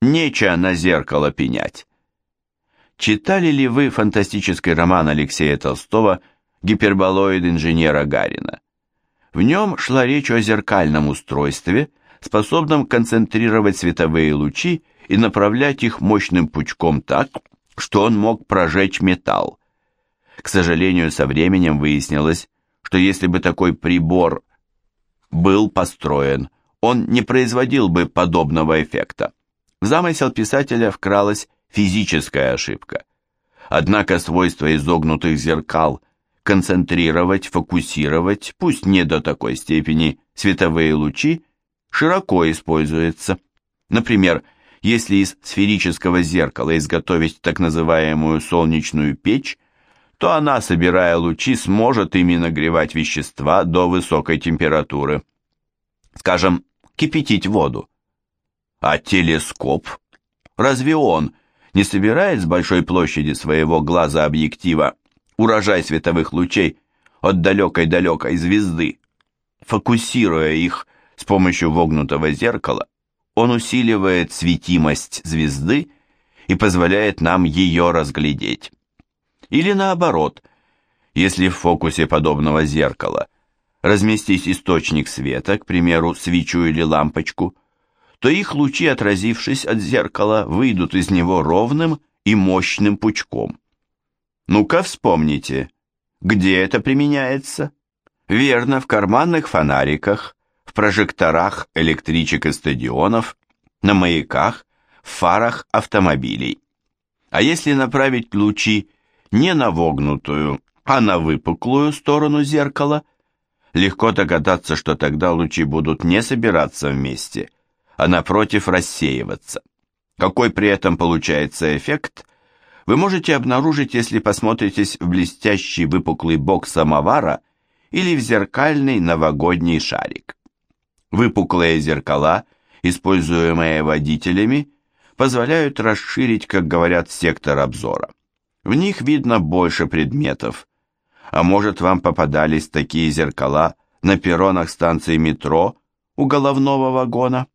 Нечего на зеркало пенять. Читали ли вы фантастический роман Алексея Толстого «Гиперболоид инженера Гарина»? В нем шла речь о зеркальном устройстве, способном концентрировать световые лучи и направлять их мощным пучком так, что он мог прожечь металл. К сожалению, со временем выяснилось, что если бы такой прибор был построен, он не производил бы подобного эффекта. В замысел писателя вкралась физическая ошибка. Однако свойство изогнутых зеркал концентрировать, фокусировать, пусть не до такой степени, световые лучи, широко используется. Например, если из сферического зеркала изготовить так называемую солнечную печь, то она, собирая лучи, сможет ими нагревать вещества до высокой температуры. Скажем, кипятить воду. А телескоп? Разве он не собирает с большой площади своего глаза объектива урожай световых лучей от далекой-далекой звезды? Фокусируя их с помощью вогнутого зеркала, он усиливает светимость звезды и позволяет нам ее разглядеть. Или наоборот, если в фокусе подобного зеркала разместить источник света, к примеру, свечу или лампочку, то их лучи, отразившись от зеркала, выйдут из него ровным и мощным пучком. Ну-ка вспомните, где это применяется? Верно, в карманных фонариках, в прожекторах электричек и стадионов, на маяках, в фарах автомобилей. А если направить лучи не на вогнутую, а на выпуклую сторону зеркала, легко догадаться, что тогда лучи будут не собираться вместе, а напротив рассеиваться. Какой при этом получается эффект, вы можете обнаружить, если посмотритесь в блестящий выпуклый бок самовара или в зеркальный новогодний шарик. Выпуклые зеркала, используемые водителями, позволяют расширить, как говорят, сектор обзора. В них видно больше предметов. А может, вам попадались такие зеркала на перронах станции метро у головного вагона?